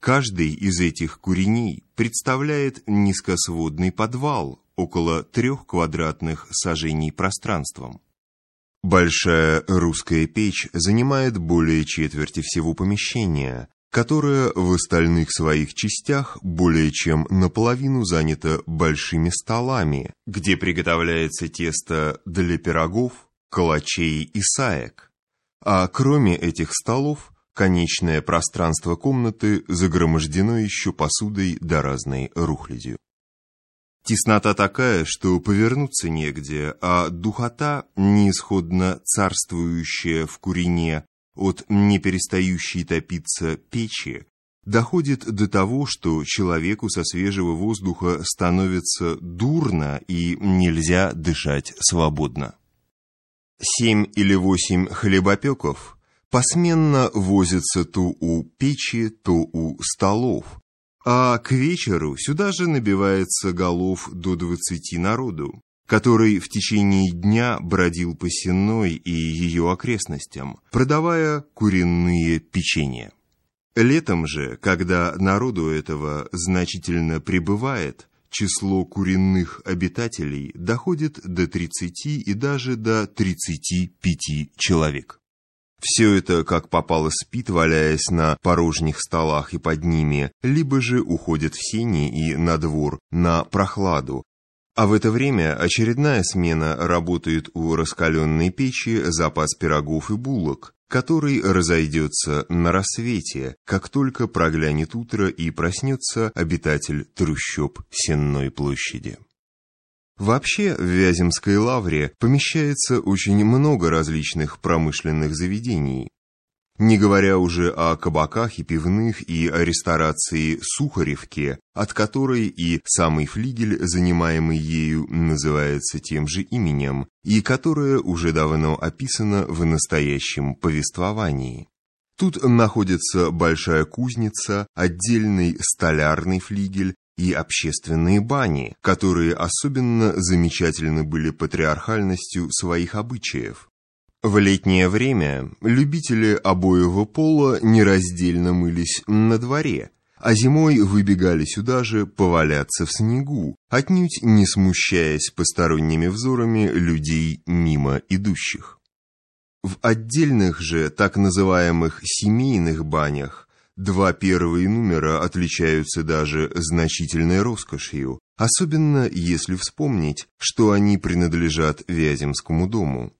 Каждый из этих куреней представляет низкосводный подвал около трех квадратных сажений пространством. Большая русская печь занимает более четверти всего помещения, которое в остальных своих частях более чем наполовину занято большими столами, где приготовляется тесто для пирогов, калачей и саек. А кроме этих столов, конечное пространство комнаты загромождено еще посудой да разной рухлядью. Теснота такая, что повернуться негде, а духота, неисходно царствующая в курине от неперестающей топиться печи, доходит до того, что человеку со свежего воздуха становится дурно и нельзя дышать свободно. Семь или восемь хлебопеков посменно возятся то у печи, то у столов, а к вечеру сюда же набивается голов до двадцати народу, который в течение дня бродил по Сенной и ее окрестностям, продавая куриные печенья. Летом же, когда народу этого значительно прибывает, число куренных обитателей доходит до 30 и даже до 35 человек. Все это, как попало, спит, валяясь на порожних столах и под ними, либо же уходит в сени и на двор, на прохладу. А в это время очередная смена работает у раскаленной печи запас пирогов и булок, который разойдется на рассвете, как только проглянет утро и проснется обитатель трущоб Сенной площади. Вообще в Вяземской лавре помещается очень много различных промышленных заведений. Не говоря уже о кабаках и пивных и о ресторации Сухаревке, от которой и самый флигель, занимаемый ею, называется тем же именем, и которая уже давно описана в настоящем повествовании. Тут находится большая кузница, отдельный столярный флигель, и общественные бани, которые особенно замечательны были патриархальностью своих обычаев. В летнее время любители обоего пола нераздельно мылись на дворе, а зимой выбегали сюда же поваляться в снегу, отнюдь не смущаясь посторонними взорами людей мимо идущих. В отдельных же так называемых семейных банях Два первые номера отличаются даже значительной роскошью, особенно если вспомнить, что они принадлежат Вяземскому дому.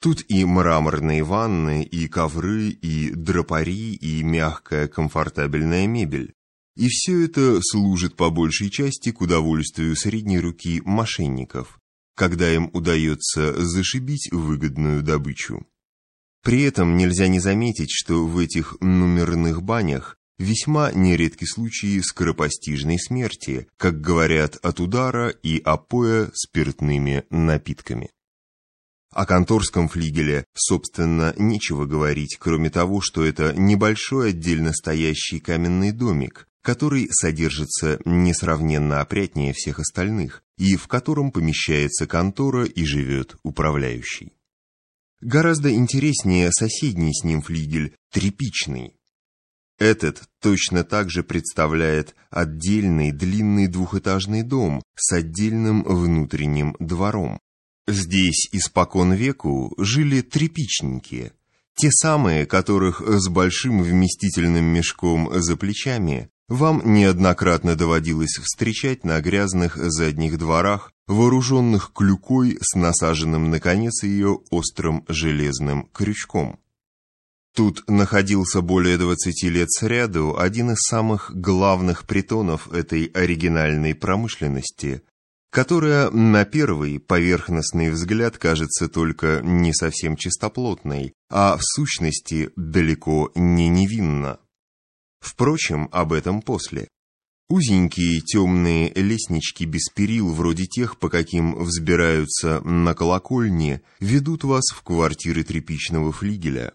Тут и мраморные ванны, и ковры, и драпари, и мягкая комфортабельная мебель. И все это служит по большей части к удовольствию средней руки мошенников, когда им удается зашибить выгодную добычу. При этом нельзя не заметить, что в этих номерных банях весьма нередки случаи скоропостижной смерти, как говорят от удара и опоя спиртными напитками. О конторском флигеле, собственно, нечего говорить, кроме того, что это небольшой отдельно стоящий каменный домик, который содержится несравненно опрятнее всех остальных, и в котором помещается контора и живет управляющий. Гораздо интереснее соседний с ним флигель, тряпичный. Этот точно так же представляет отдельный длинный двухэтажный дом с отдельным внутренним двором. Здесь испокон веку жили тряпичники, те самые, которых с большим вместительным мешком за плечами вам неоднократно доводилось встречать на грязных задних дворах, вооруженных клюкой с насаженным на конец ее острым железным крючком. Тут находился более 20 лет сряду один из самых главных притонов этой оригинальной промышленности, которая на первый поверхностный взгляд кажется только не совсем чистоплотной, а в сущности далеко не невинна. Впрочем, об этом после. Узенькие темные лестнички без перил, вроде тех, по каким взбираются на колокольне, ведут вас в квартиры тряпичного флигеля.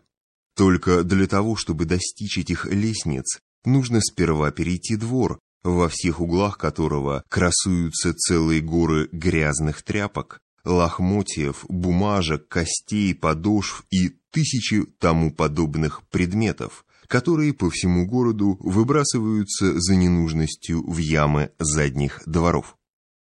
Только для того, чтобы достичь этих лестниц, нужно сперва перейти двор, во всех углах которого красуются целые горы грязных тряпок, лохмотьев, бумажек, костей, подошв и тысячи тому подобных предметов, которые по всему городу выбрасываются за ненужностью в ямы задних дворов.